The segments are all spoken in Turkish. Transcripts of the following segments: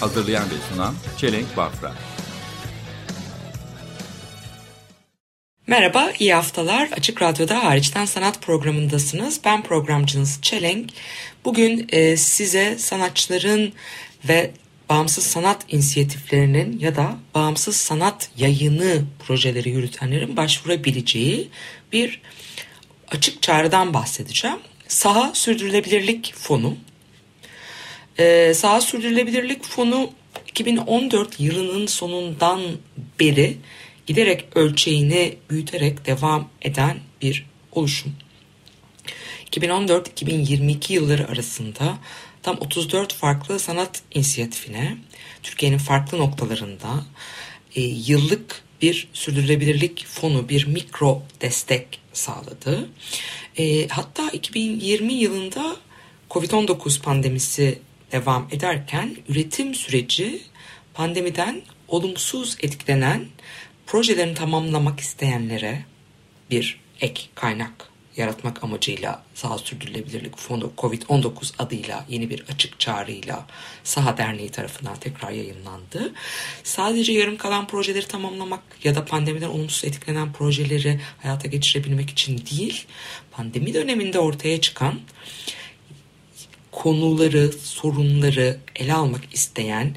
Hazırlayan ve sunan Çelenk Bafra. Merhaba, iyi haftalar. Açık Radyo'da hariçten sanat programındasınız. Ben programcınız Çelenk. Bugün e, size sanatçıların ve bağımsız sanat inisiyatiflerinin ya da bağımsız sanat yayını projeleri yürütenlerin başvurabileceği bir açık çağrıdan bahsedeceğim. Saha Sürdürülebilirlik Fonu. Ee, Saha Sürdürülebilirlik Fonu 2014 yılının sonundan beri giderek ölçeğini büyüterek devam eden bir oluşum. 2014-2022 yılları arasında tam 34 farklı sanat inisiyatifine Türkiye'nin farklı noktalarında e, yıllık bir sürdürülebilirlik fonu, bir mikro destek sağladı. E, hatta 2020 yılında Covid-19 pandemisi devam ederken üretim süreci pandemiden olumsuz etkilenen projelerini tamamlamak isteyenlere bir ek kaynak yaratmak amacıyla Saha Sürdürülebilirlik Fonu Covid-19 adıyla yeni bir açık çağrıyla Saha Derneği tarafından tekrar yayınlandı. Sadece yarım kalan projeleri tamamlamak ya da pandemiden olumsuz etkilenen projeleri hayata geçirebilmek için değil, pandemi döneminde ortaya çıkan konuları, sorunları ele almak isteyen,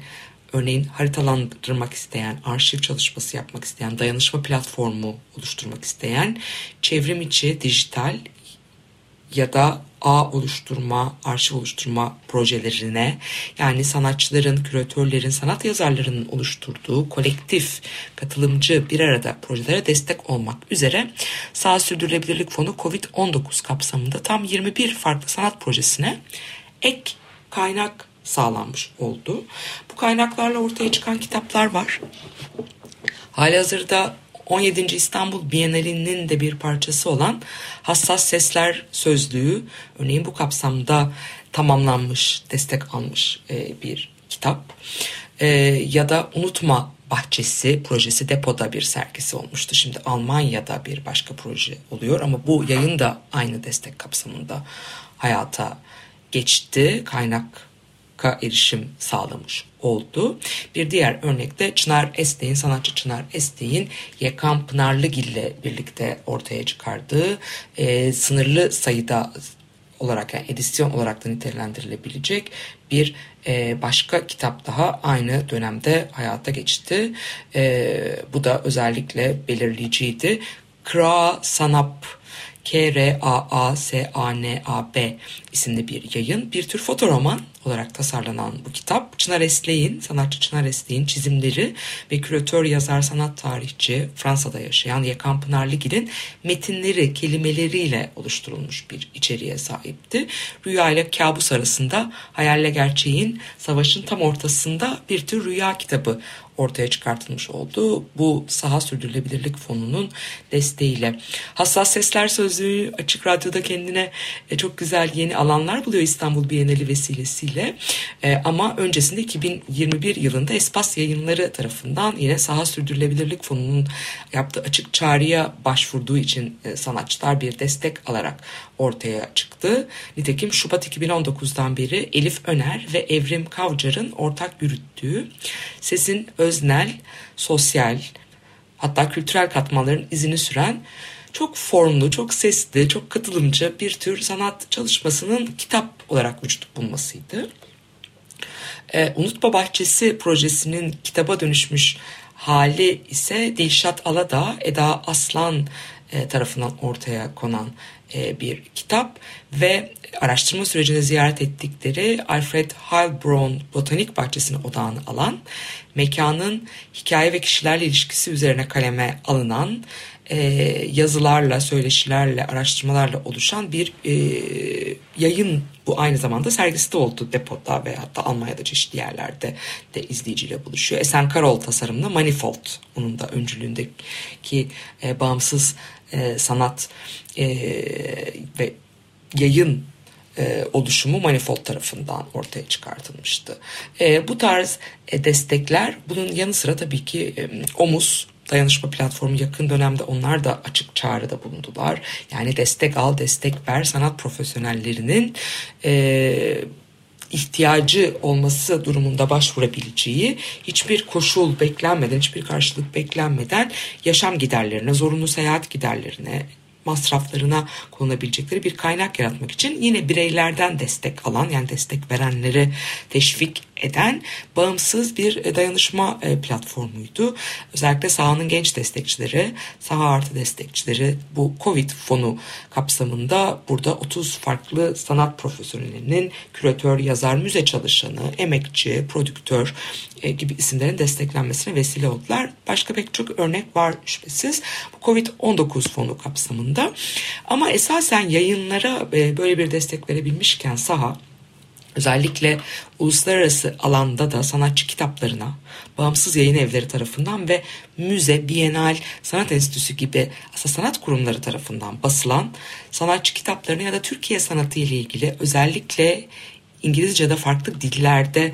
örneğin haritalandırmak isteyen, arşiv çalışması yapmak isteyen, dayanışma platformu oluşturmak isteyen, çevrim içi, dijital ya da ağ oluşturma, arşiv oluşturma projelerine yani sanatçıların, küratörlerin, sanat yazarlarının oluşturduğu kolektif, katılımcı bir arada projelere destek olmak üzere Sağ Sürdürülebilirlik Fonu COVID-19 kapsamında tam 21 farklı sanat projesine ek kaynak sağlanmış oldu. Bu kaynaklarla ortaya çıkan kitaplar var. Halihazırda 17. İstanbul Bienalinin de bir parçası olan Hassas Sesler Sözlüğü örneğin bu kapsamda tamamlanmış, destek almış e, bir kitap. E, ya da Unutma Bahçesi projesi depoda bir sergisi olmuştu. Şimdi Almanya'da bir başka proje oluyor ama bu yayın da aynı destek kapsamında hayata geçti. Kaynak erişim sağlamış oldu. Bir diğer örnekte Çınar Estek'in, sanatçı Çınar Estek'in Yekan Pınarlıgil ile birlikte ortaya çıkardığı e, sınırlı sayıda olarak yani edisyon olarak da nitelendirilebilecek bir e, başka kitap daha aynı dönemde hayata geçti. E, bu da özellikle belirleyiciydi. Kra Sanap K-R-A-A-S-A-N-A-B isimli bir yayın. Bir tür fotoroman olarak tasarlanan bu kitap Çınar Esleğin, sanatçı Çınar Esleğin çizimleri ve küratör yazar sanat tarihçi Fransa'da yaşayan Yakan Pınar Ligil'in metinleri, kelimeleriyle oluşturulmuş bir içeriğe sahipti. Rüya ile kabus arasında hayalle gerçeğin savaşın tam ortasında bir tür rüya kitabı ortaya çıkartılmış oldu. Bu Saha Sürdürülebilirlik Fonu'nun desteğiyle. Hassas Sesler Sözlüğü Açık Radyo'da kendine e, çok güzel yeni alanlar buluyor İstanbul Bienali vesilesiyle. E, ama öncesinde 2021 yılında Espas Yayınları tarafından yine Saha Sürdürülebilirlik Fonu'nun yaptığı açık çağrıya başvurduğu için e, sanatçılar bir destek alarak ortaya çıktı. Nitekim Şubat 2019'dan beri Elif Öner ve Evrim Kavcar'ın ortak yürüttüğü sesin öznel, sosyal hatta kültürel katmanların izini süren çok formlu, çok sesli, çok katılımcı bir tür sanat çalışmasının kitap olarak vücut bulmasıydı. Ee, Unutma Bahçesi projesinin kitaba dönüşmüş hali ise Dilşat Aladağ, Eda Aslan e, tarafından ortaya konan e, bir kitap ve araştırma sürecinde ziyaret ettikleri Alfred Heilbronn Botanik Bahçesi'ne odağını alan, mekanın hikaye ve kişilerle ilişkisi üzerine kaleme alınan e, yazılarla, söyleşilerle, araştırmalarla oluşan bir e, yayın bu aynı zamanda sergisi de oldu depoda ve hatta Almanya'da çeşitli yerlerde de izleyiciyle buluşuyor. Esen Karol tasarımlı Manifold onun da öncülüğündeki e, bağımsız e, sanat e, ve yayın e, oluşumu Manifold tarafından ortaya çıkartılmıştı. E, bu tarz e, destekler bunun yanı sıra tabii ki e, Omuz dayanışma platformu yakın dönemde onlar da açık çağrıda bulundular. Yani destek al, destek ver sanat profesyonellerinin e, ihtiyacı olması durumunda başvurabileceği hiçbir koşul beklenmeden, hiçbir karşılık beklenmeden yaşam giderlerine, zorunlu seyahat giderlerine, masraflarına konulabilecekleri bir kaynak yaratmak için yine bireylerden destek alan yani destek verenleri teşvik eden bağımsız bir dayanışma e, platformuydu. Özellikle sahanın genç destekçileri, saha artı destekçileri bu Covid fonu kapsamında burada 30 farklı sanat profesyonelinin küratör, yazar, müze çalışanı, emekçi, prodüktör e, gibi isimlerin desteklenmesine vesile oldular. Başka pek çok örnek var şüphesiz. Bu Covid-19 fonu kapsamında. Ama esasen yayınlara e, böyle bir destek verebilmişken saha özellikle uluslararası alanda da sanatçı kitaplarına bağımsız yayın evleri tarafından ve müze, bienal, sanat enstitüsü gibi aslında sanat kurumları tarafından basılan sanatçı kitaplarına ya da Türkiye sanatı ile ilgili özellikle İngilizce'de farklı dillerde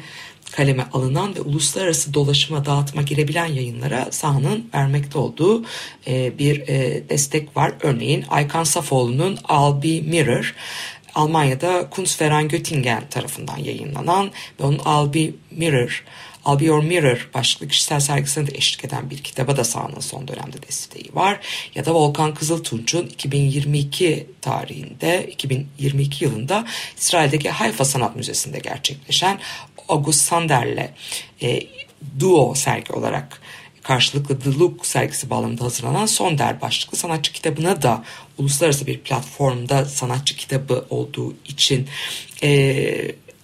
kaleme alınan ve uluslararası dolaşıma dağıtma girebilen yayınlara sahanın vermekte olduğu e, bir e, destek var. Örneğin Aykan Safoğlu'nun I'll Be Mirror Almanya'da Kunstverein Göttingen tarafından yayınlanan ve onun Be Mirror Be Your Mirror başlıklı kişisel sergisine de eşlik eden bir kitaba da sahanın son dönemde desteği var. Ya da Volkan Kızıltunç'un 2022 tarihinde, 2022 yılında İsrail'deki Hayfa Sanat Müzesi'nde gerçekleşen August Sander'le e, duo sergi olarak karşılıklı The Look sergisi bağlamında hazırlanan Son Der başlıklı sanatçı kitabına da uluslararası bir platformda sanatçı kitabı olduğu için e,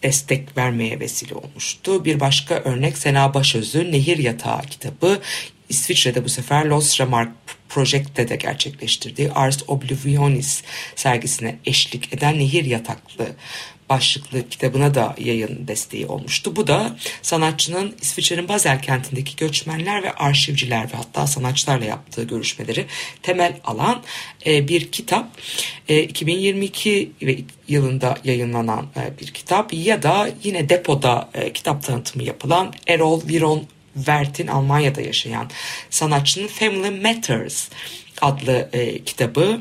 destek vermeye vesile olmuştu. Bir başka örnek Sena Başöz'ün Nehir Yatağı kitabı İsviçre'de bu sefer Los Remark Project'te de gerçekleştirdiği Ars Oblivionis sergisine eşlik eden Nehir Yataklı başlıklı kitabına da yayın desteği olmuştu. Bu da sanatçının İsviçre'nin Basel kentindeki göçmenler ve arşivciler ve hatta sanatçılarla yaptığı görüşmeleri temel alan e, bir kitap. E, 2022 yılında yayınlanan e, bir kitap ya da yine depoda e, kitap tanıtımı yapılan Erol Viron Vert'in Almanya'da yaşayan sanatçının Family Matters adlı e, kitabı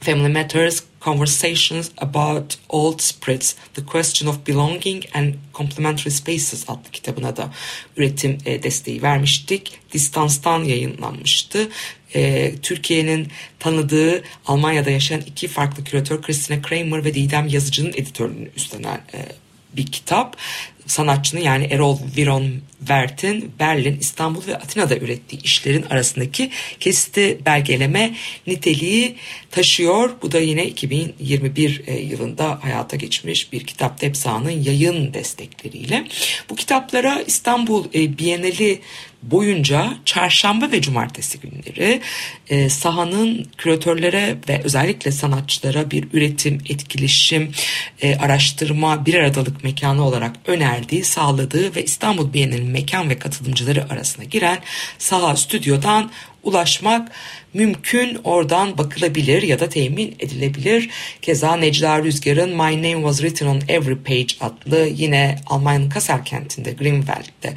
Family Matters Conversations About Old Spirits, The Question of Belonging and Complementary Spaces adlı kitabına da üretim e, desteği vermiştik. Distanstan yayınlanmıştı. E, Türkiye'nin tanıdığı Almanya'da yaşayan iki farklı küratör Christina Kramer ve Didem Yazıcı'nın editörlüğünü üstlenen e, bir kitap sanatçının yani Erol Viron Vert'in Berlin, İstanbul ve Atina'da ürettiği işlerin arasındaki kesiti belgeleme niteliği taşıyor. Bu da yine 2021 e, yılında hayata geçmiş bir kitap Tepsa'nın yayın destekleriyle. Bu kitaplara İstanbul e, Bienali boyunca çarşamba ve cumartesi günleri e, sahanın küratörlere ve özellikle sanatçılara bir üretim, etkileşim, e, araştırma, bir aradalık mekanı olarak önerdiği, sağladığı ve İstanbul Bienali'nin mekan ve katılımcıları arasına giren saha stüdyodan ulaşmak mümkün oradan bakılabilir ya da temin edilebilir. Keza Necla Rüzgar'ın My Name Was Written on Every Page adlı yine Almanya'nın Kassel kentinde Greenwald'de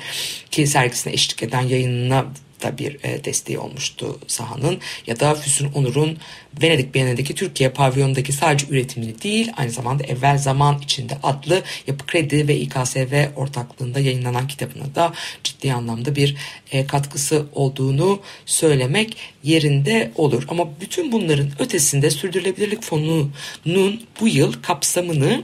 ki sergisine eşlik eden yayınına da bir e, desteği olmuştu sahanın ya da Füsun Onur'un Venedik Bienalindeki Türkiye pavyonundaki sadece üretimini değil aynı zamanda evvel zaman içinde adlı Yapı Kredi ve İKSV ortaklığında yayınlanan kitabına da ciddi anlamda bir e, katkısı olduğunu söylemek yerinde olur. Ama bütün bunların ötesinde Sürdürülebilirlik Fonu'nun bu yıl kapsamını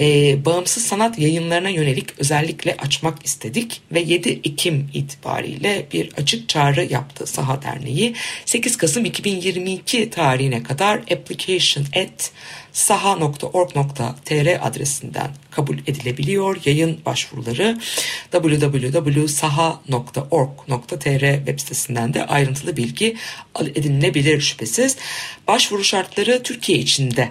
e, bağımsız sanat yayınlarına yönelik özellikle açmak istedik ve 7 Ekim itibariyle bir açık çağrı yaptı Saha Derneği. 8 Kasım 2022 tarihine kadar application at saha.org.tr adresinden kabul edilebiliyor. Yayın başvuruları www.saha.org.tr web sitesinden de ayrıntılı bilgi edinilebilir şüphesiz. Başvuru şartları Türkiye içinde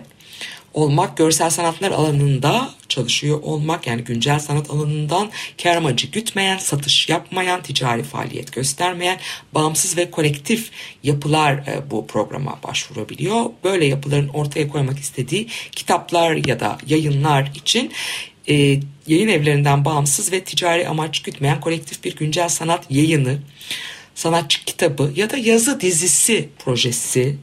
olmak, görsel sanatlar alanında çalışıyor olmak yani güncel sanat alanından kar amacı gütmeyen, satış yapmayan, ticari faaliyet göstermeyen, bağımsız ve kolektif yapılar e, bu programa başvurabiliyor. Böyle yapıların ortaya koymak istediği kitaplar ya da yayınlar için e, yayın evlerinden bağımsız ve ticari amaç gütmeyen kolektif bir güncel sanat yayını, sanatçı kitabı ya da yazı dizisi projesi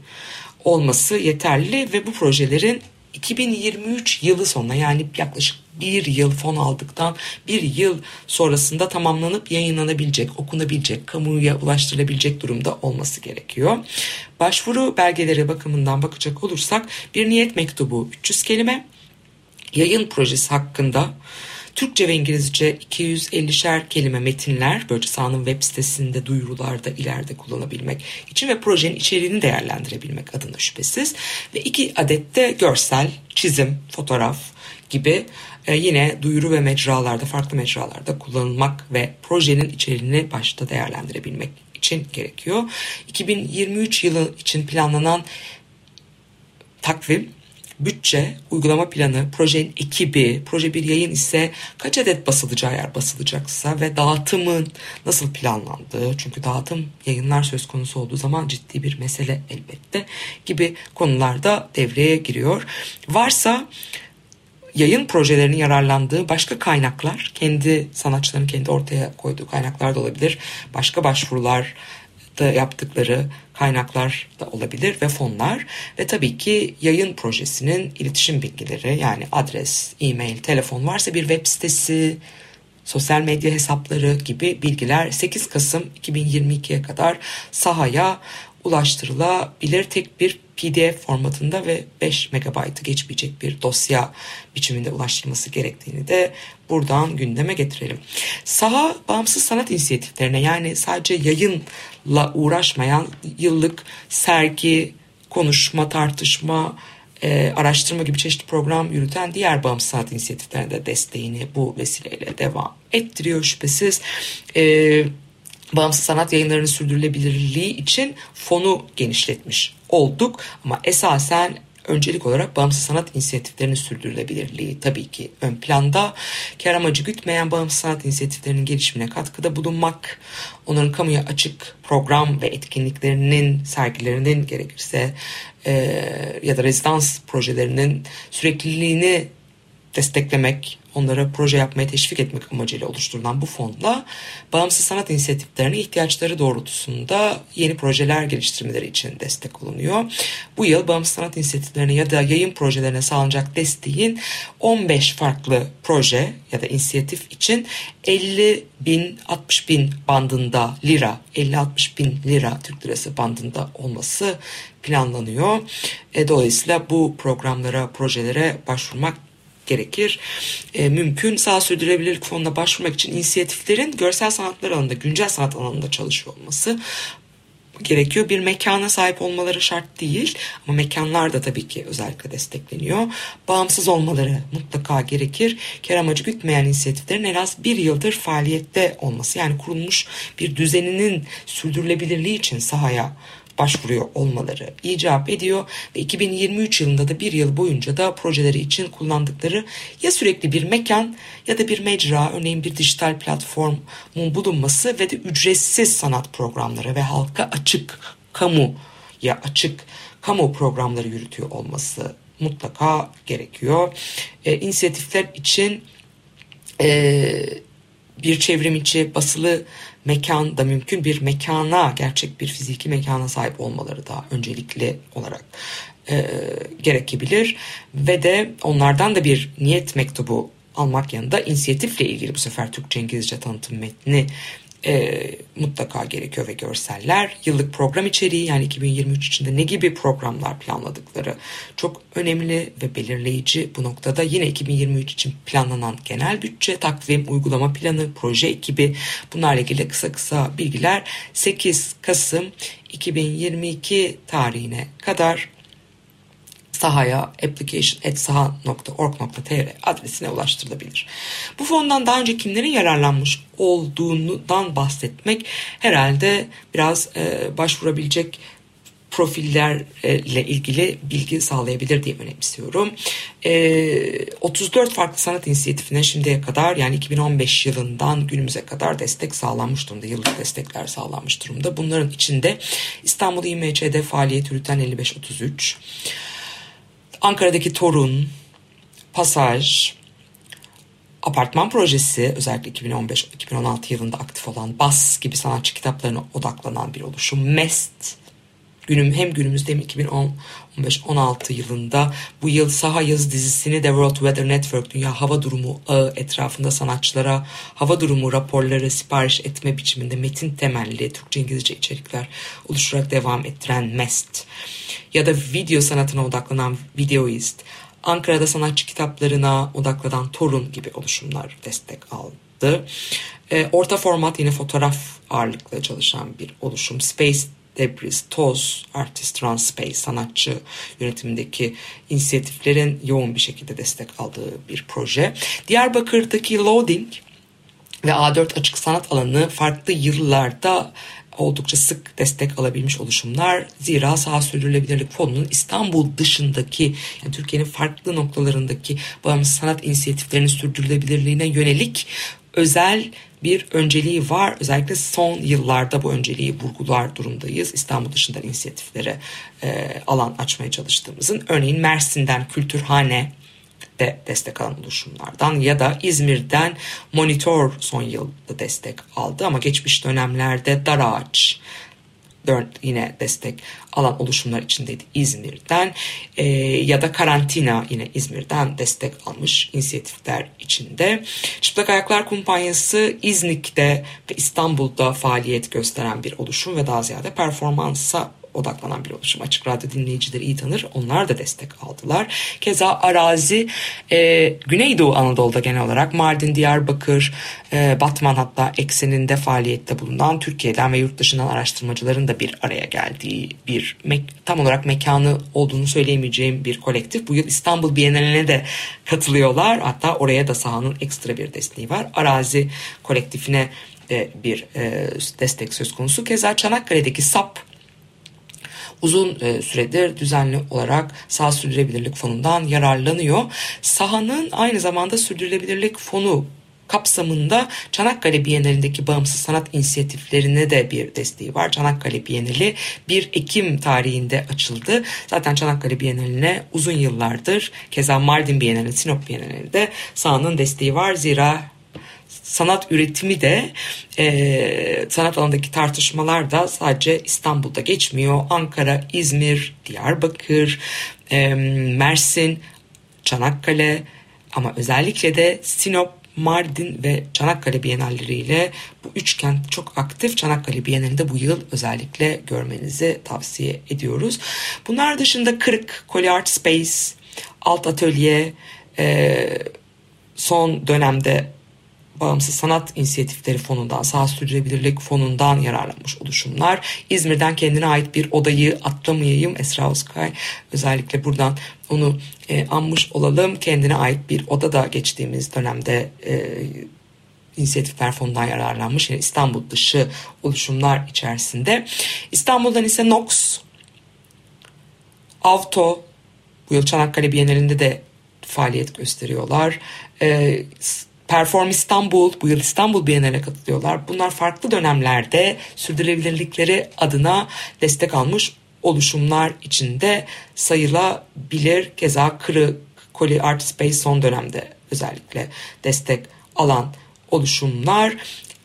olması yeterli ve bu projelerin 2023 yılı sonuna yani yaklaşık bir yıl fon aldıktan bir yıl sonrasında tamamlanıp yayınlanabilecek, okunabilecek, kamuya ulaştırılabilecek durumda olması gerekiyor. Başvuru belgeleri bakımından bakacak olursak bir niyet mektubu 300 kelime, yayın projesi hakkında Türkçe ve İngilizce 250'şer kelime metinler böylece sahanın web sitesinde duyurularda ileride kullanabilmek için ve projenin içeriğini değerlendirebilmek adına şüphesiz. Ve iki adet de görsel, çizim, fotoğraf gibi e, yine duyuru ve mecralarda farklı mecralarda kullanılmak ve projenin içeriğini başta değerlendirebilmek için gerekiyor. 2023 yılı için planlanan takvim bütçe, uygulama planı, projenin ekibi, proje bir yayın ise kaç adet basılacağı yer basılacaksa ve dağıtımın nasıl planlandığı çünkü dağıtım yayınlar söz konusu olduğu zaman ciddi bir mesele elbette gibi konularda devreye giriyor. Varsa yayın projelerinin yararlandığı başka kaynaklar, kendi sanatçıların kendi ortaya koyduğu kaynaklar da olabilir. Başka başvurular da yaptıkları kaynaklar da olabilir ve fonlar. Ve tabii ki yayın projesinin iletişim bilgileri yani adres, e-mail, telefon varsa bir web sitesi, sosyal medya hesapları gibi bilgiler 8 Kasım 2022'ye kadar sahaya ulaştırılabilir tek bir PDF formatında ve 5 megabaytı geçmeyecek bir dosya biçiminde ulaştırılması gerektiğini de buradan gündeme getirelim. Saha bağımsız sanat inisiyatiflerine yani sadece yayınla uğraşmayan yıllık sergi, konuşma, tartışma, e, araştırma gibi çeşitli program yürüten diğer bağımsız sanat inisiyatiflerine de desteğini bu vesileyle devam ettiriyor şüphesiz. E, bağımsız sanat yayınlarının sürdürülebilirliği için fonu genişletmiş olduk ama esasen öncelik olarak bağımsız sanat inisiyatiflerinin sürdürülebilirliği tabii ki ön planda. Kar amacı gütmeyen bağımsız sanat inisiyatiflerinin gelişimine katkıda bulunmak, onların kamuya açık program ve etkinliklerinin, sergilerinin gerekirse e, ya da rezidans projelerinin sürekliliğini desteklemek, onlara proje yapmaya teşvik etmek amacıyla oluşturulan bu fonla bağımsız sanat inisiyatiflerine ihtiyaçları doğrultusunda yeni projeler geliştirmeleri için destek olunuyor. Bu yıl bağımsız sanat inisiyatiflerine ya da yayın projelerine sağlanacak desteğin 15 farklı proje ya da inisiyatif için 50 bin 60 bin bandında lira 50-60 bin lira Türk lirası bandında olması planlanıyor. E, dolayısıyla bu programlara projelere başvurmak gerekir. E, mümkün sağ sürdürülebilirlik fonuna başvurmak için inisiyatiflerin görsel sanatlar alanında, güncel sanat alanında çalışıyor olması gerekiyor. Bir mekana sahip olmaları şart değil ama mekanlar da tabii ki özellikle destekleniyor. Bağımsız olmaları mutlaka gerekir. Kar amacı gütmeyen inisiyatiflerin en az bir yıldır faaliyette olması yani kurulmuş bir düzeninin sürdürülebilirliği için sahaya başvuruyor olmaları icap ediyor ve 2023 yılında da bir yıl boyunca da projeleri için kullandıkları ya sürekli bir mekan ya da bir mecra örneğin bir dijital platformun bulunması ve de ücretsiz sanat programları ve halka açık kamu ya açık kamu programları yürütüyor olması mutlaka gerekiyor. E, inisiyatifler için e, bir çevrim içi basılı mekan da mümkün bir mekana gerçek bir fiziki mekana sahip olmaları da öncelikli olarak e, gerekebilir. Ve de onlardan da bir niyet mektubu almak yanında inisiyatifle ilgili bu sefer Türkçe İngilizce tanıtım metni e, mutlaka gerekiyor ve görseller. Yıllık program içeriği yani 2023 içinde ne gibi programlar planladıkları çok önemli ve belirleyici bu noktada. Yine 2023 için planlanan genel bütçe, takvim, uygulama planı, proje ekibi bunlarla ilgili kısa kısa bilgiler 8 Kasım 2022 tarihine kadar sahaya application.saha.org.tr adresine ulaştırılabilir. Bu fondan daha önce kimlerin yararlanmış olduğundan bahsetmek herhalde biraz e, başvurabilecek profillerle ilgili bilgi sağlayabilir diye önemsiyorum. E, 34 farklı sanat inisiyatifine şimdiye kadar yani 2015 yılından günümüze kadar destek sağlanmış durumda. Yıllık destekler sağlanmış durumda. Bunların içinde İstanbul İMÇ'de faaliyet yürüten 5533, Ankara'daki Torun, Pasaj, Apartman projesi özellikle 2015-2016 yılında aktif olan Bas gibi sanatçı kitaplarına odaklanan bir oluşum. Mest günüm hem günümüzde hem 2015-16 yılında bu yıl saha yazı dizisini de World Weather Network Dünya Hava Durumu ağı etrafında sanatçılara hava durumu raporları sipariş etme biçiminde metin temelli Türkçe İngilizce içerikler oluşturarak devam ettiren MEST ya da video sanatına odaklanan Videoist, Ankara'da sanatçı kitaplarına odaklanan Torun gibi oluşumlar destek aldı. E, orta format yine fotoğraf ağırlıklı çalışan bir oluşum. Space Debris, Toz, Artist Trans Space sanatçı yönetimindeki inisiyatiflerin yoğun bir şekilde destek aldığı bir proje. Diyarbakır'daki Loading ve A4 açık sanat alanı farklı yıllarda oldukça sık destek alabilmiş oluşumlar. Zira sağ sürdürülebilirlik fonunun İstanbul dışındaki yani Türkiye'nin farklı noktalarındaki bağımsız sanat inisiyatiflerinin sürdürülebilirliğine yönelik özel bir önceliği var. Özellikle son yıllarda bu önceliği vurgular durumdayız. İstanbul dışından inisiyatiflere e, alan açmaya çalıştığımızın. Örneğin Mersin'den Kültürhane de destek alan oluşumlardan ya da İzmir'den Monitor son yılda destek aldı ama geçmiş dönemlerde Dar Ağaç yine destek alan oluşumlar içindeydi İzmir'den e, ya da karantina yine İzmir'den destek almış inisiyatifler içinde. Çıplak Ayaklar Kumpanyası İznik'te ve İstanbul'da faaliyet gösteren bir oluşum ve daha ziyade performansa odaklanan bir oluşum. Açık Radyo dinleyicileri iyi tanır. Onlar da destek aldılar. Keza arazi e, Güneydoğu Anadolu'da genel olarak Mardin, Diyarbakır, e, Batman hatta ekseninde faaliyette bulunan Türkiye'den ve yurt dışından araştırmacıların da bir araya geldiği bir tam olarak mekanı olduğunu söyleyemeyeceğim bir kolektif. Bu yıl İstanbul Bienali'ne de katılıyorlar. Hatta oraya da sahanın ekstra bir desteği var. Arazi kolektifine de bir e, destek söz konusu. Keza Çanakkale'deki SAP uzun e, süredir düzenli olarak sağ sürdürülebilirlik fonundan yararlanıyor. Sahanın aynı zamanda sürdürülebilirlik fonu kapsamında Çanakkale Bienalindeki bağımsız sanat inisiyatiflerine de bir desteği var. Çanakkale Bienali 1 Ekim tarihinde açıldı. Zaten Çanakkale Bienaline uzun yıllardır keza Mardin Bienali, Sinop Bienali de sahanın desteği var. Zira sanat üretimi de e, sanat alanındaki tartışmalar da sadece İstanbul'da geçmiyor. Ankara, İzmir, Diyarbakır, e, Mersin, Çanakkale ama özellikle de Sinop, Mardin ve Çanakkale Bienalleriyle bu üç kent çok aktif. Çanakkale Bienalinde bu yıl özellikle görmenizi tavsiye ediyoruz. Bunlar dışında Kırık, Koli Art Space, Alt Atölye, e, son dönemde Bağımsız Sanat İnisiyatifleri Fonu'ndan, Sağ Sürdürülebilirlik Fonu'ndan yararlanmış oluşumlar. İzmir'den kendine ait bir odayı atlamayayım. Esra Özkay özellikle buradan onu e, anmış olalım. Kendine ait bir oda da geçtiğimiz dönemde e, İnisiyatifler Fonu'ndan yararlanmış. Yani İstanbul dışı oluşumlar içerisinde. İstanbul'dan ise Nox, Avto, bu yıl Çanakkale Bienalinde de faaliyet gösteriyorlar. E, Perform İstanbul, bu yıl İstanbul Bienal'e katılıyorlar. Bunlar farklı dönemlerde sürdürülebilirlikleri adına destek almış oluşumlar içinde sayılabilir. Keza Kırı, Koli Art Space son dönemde özellikle destek alan oluşumlar.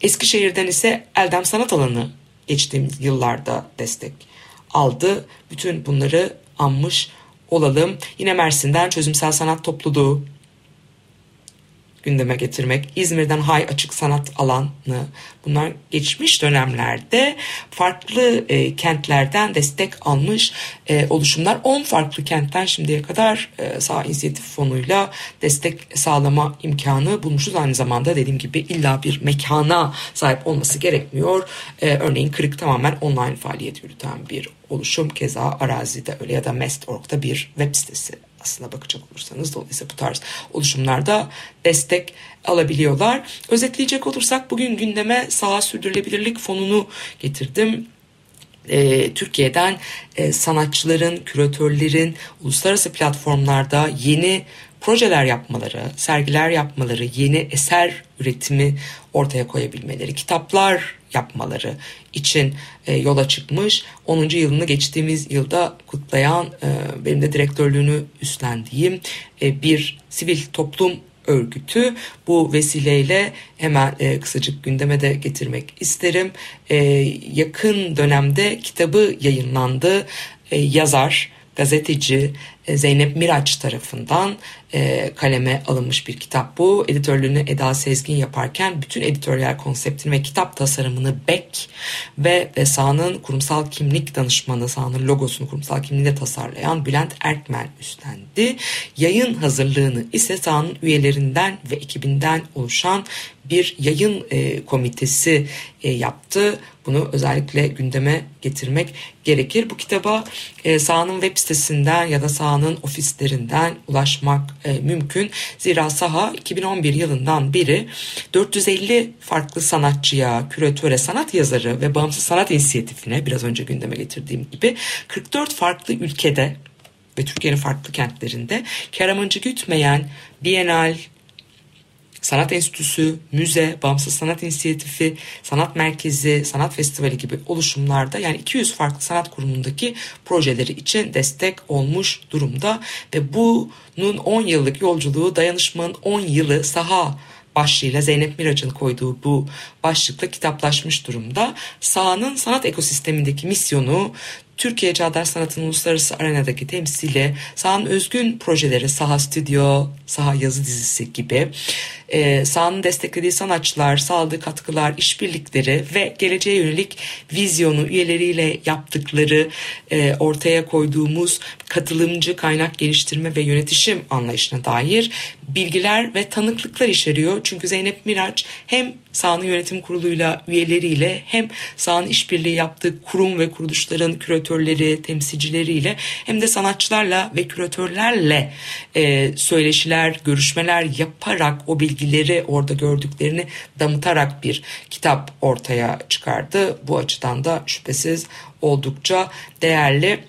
Eskişehir'den ise Eldem Sanat Alanı geçtiğimiz yıllarda destek aldı. Bütün bunları anmış olalım. Yine Mersin'den Çözümsel Sanat Topluluğu gündeme getirmek. İzmir'den Hay Açık Sanat Alanı bunlar geçmiş dönemlerde farklı e, kentlerden destek almış e, oluşumlar. 10 farklı kentten şimdiye kadar e, sağ inisiyatif fonuyla destek sağlama imkanı bulmuşuz. Aynı zamanda dediğim gibi illa bir mekana sahip olması gerekmiyor. E, örneğin Kırık tamamen online faaliyet yürüten bir oluşum. Keza arazide öyle ya da Mest.org'da bir web sitesi aslına bakacak olursanız dolayısıyla bu tarz oluşumlarda destek alabiliyorlar. Özetleyecek olursak bugün gündeme sağ sürdürülebilirlik fonunu getirdim e, Türkiye'den e, sanatçıların, küratörlerin uluslararası platformlarda yeni projeler yapmaları, sergiler yapmaları, yeni eser üretimi ortaya koyabilmeleri, kitaplar yapmaları için e, yola çıkmış. 10. yılını geçtiğimiz yılda kutlayan e, benim de direktörlüğünü üstlendiğim e, bir sivil toplum örgütü bu vesileyle hemen e, kısacık gündeme de getirmek isterim. E, yakın dönemde kitabı yayınlandı. E, yazar, gazeteci e, Zeynep Miraç tarafından e, kaleme alınmış bir kitap bu. Editörlüğünü Eda Sezgin yaparken bütün editoryal konseptini ve kitap tasarımını Beck ve e, sahanın kurumsal kimlik danışmanı, sahanın logosunu kurumsal kimliği de tasarlayan Bülent Erkmen üstlendi. Yayın hazırlığını ise sahanın üyelerinden ve ekibinden oluşan bir yayın e, komitesi e, yaptı. Bunu özellikle gündeme getirmek gerekir. Bu kitaba e, sahanın web sitesinden ya da sahanın ofislerinden ulaşmak e, mümkün. Zira saha 2011 yılından beri 450 farklı sanatçıya, küratöre, sanat yazarı ve bağımsız sanat inisiyatifine biraz önce gündeme getirdiğim gibi 44 farklı ülkede ve Türkiye'nin farklı kentlerinde kar amacı gütmeyen Bienal, Sanat Enstitüsü, müze, Bağımsız Sanat İnisiyatifi, Sanat Merkezi, Sanat Festivali gibi oluşumlarda yani 200 farklı sanat kurumundaki projeleri için destek olmuş durumda ve bunun 10 yıllık yolculuğu dayanışmanın 10 yılı saha başlığıyla Zeynep Miraç'ın koyduğu bu başlıkla kitaplaşmış durumda. Sahanın sanat ekosistemindeki misyonu Türkiye Çağdaş Sanat'ın uluslararası arenadaki temsili, sahanın özgün projeleri, Saha Stüdyo, Saha Yazı dizisi gibi, e, sahanın desteklediği sanatçılar, sağladığı katkılar, işbirlikleri ve geleceğe yönelik vizyonu üyeleriyle yaptıkları e, ortaya koyduğumuz katılımcı kaynak geliştirme ve yönetişim anlayışına dair bilgiler ve tanıklıklar içeriyor. Çünkü Zeynep Miraç hem sahanın yönetim kuruluyla üyeleriyle hem sahanın işbirliği yaptığı kurum ve kuruluşların küratörleri, temsilcileriyle hem de sanatçılarla ve küratörlerle e, söyleşiler, görüşmeler yaparak o bilgileri orada gördüklerini damıtarak bir kitap ortaya çıkardı. Bu açıdan da şüphesiz oldukça değerli.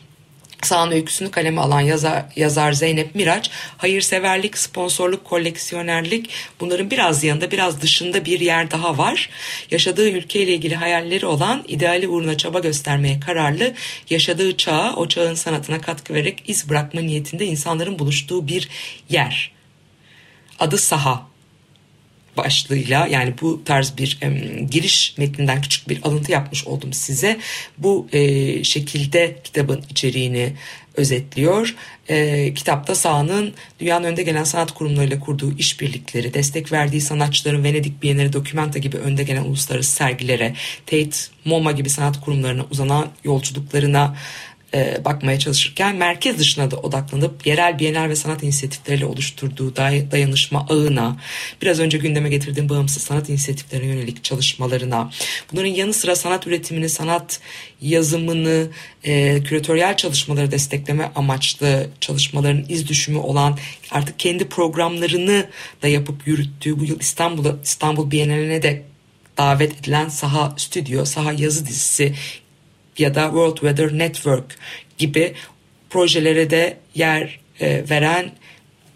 Sağın öyküsünü kaleme alan yazar, yazar Zeynep Miraç, hayırseverlik, sponsorluk, koleksiyonerlik bunların biraz yanında biraz dışında bir yer daha var. Yaşadığı ülkeyle ilgili hayalleri olan ideali uğruna çaba göstermeye kararlı, yaşadığı çağa, o çağın sanatına katkı vererek iz bırakma niyetinde insanların buluştuğu bir yer. Adı Saha başlığıyla yani bu tarz bir e, giriş metninden küçük bir alıntı yapmış oldum size. Bu e, şekilde kitabın içeriğini özetliyor. E, kitapta sahanın dünyanın önde gelen sanat kurumlarıyla kurduğu işbirlikleri, destek verdiği sanatçıların Venedik Bienali, Documenta gibi önde gelen uluslararası sergilere, Tate, MoMA gibi sanat kurumlarına uzanan yolculuklarına e, bakmaya çalışırken merkez dışına da odaklanıp yerel bienal ve sanat inisiyatifleriyle oluşturduğu day- dayanışma ağına, biraz önce gündeme getirdiğim bağımsız sanat inisiyatiflerine yönelik çalışmalarına, bunların yanı sıra sanat üretimini, sanat yazımını, e, küratöryel çalışmaları destekleme amaçlı çalışmaların iz düşümü olan artık kendi programlarını da yapıp yürüttüğü bu yıl İstanbul'a İstanbul Bienali'ne de davet edilen Saha Stüdyo, Saha Yazı dizisi ya da World Weather Network gibi projelere de yer e, veren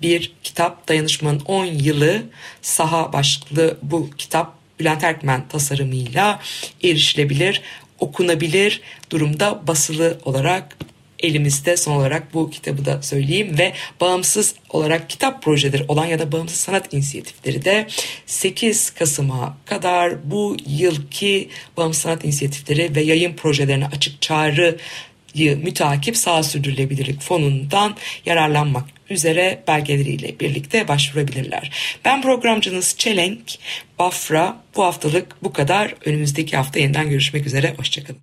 bir kitap dayanışmanın 10 yılı saha başlıklı bu kitap Bülent Erkmen tasarımıyla erişilebilir, okunabilir durumda basılı olarak elimizde son olarak bu kitabı da söyleyeyim ve bağımsız olarak kitap projeleri olan ya da bağımsız sanat inisiyatifleri de 8 Kasım'a kadar bu yılki bağımsız sanat inisiyatifleri ve yayın projelerine açık çağrı mütakip sağ sürdürülebilirlik fonundan yararlanmak üzere belgeleriyle birlikte başvurabilirler. Ben programcınız Çelenk Bafra. Bu haftalık bu kadar. Önümüzdeki hafta yeniden görüşmek üzere. Hoşçakalın.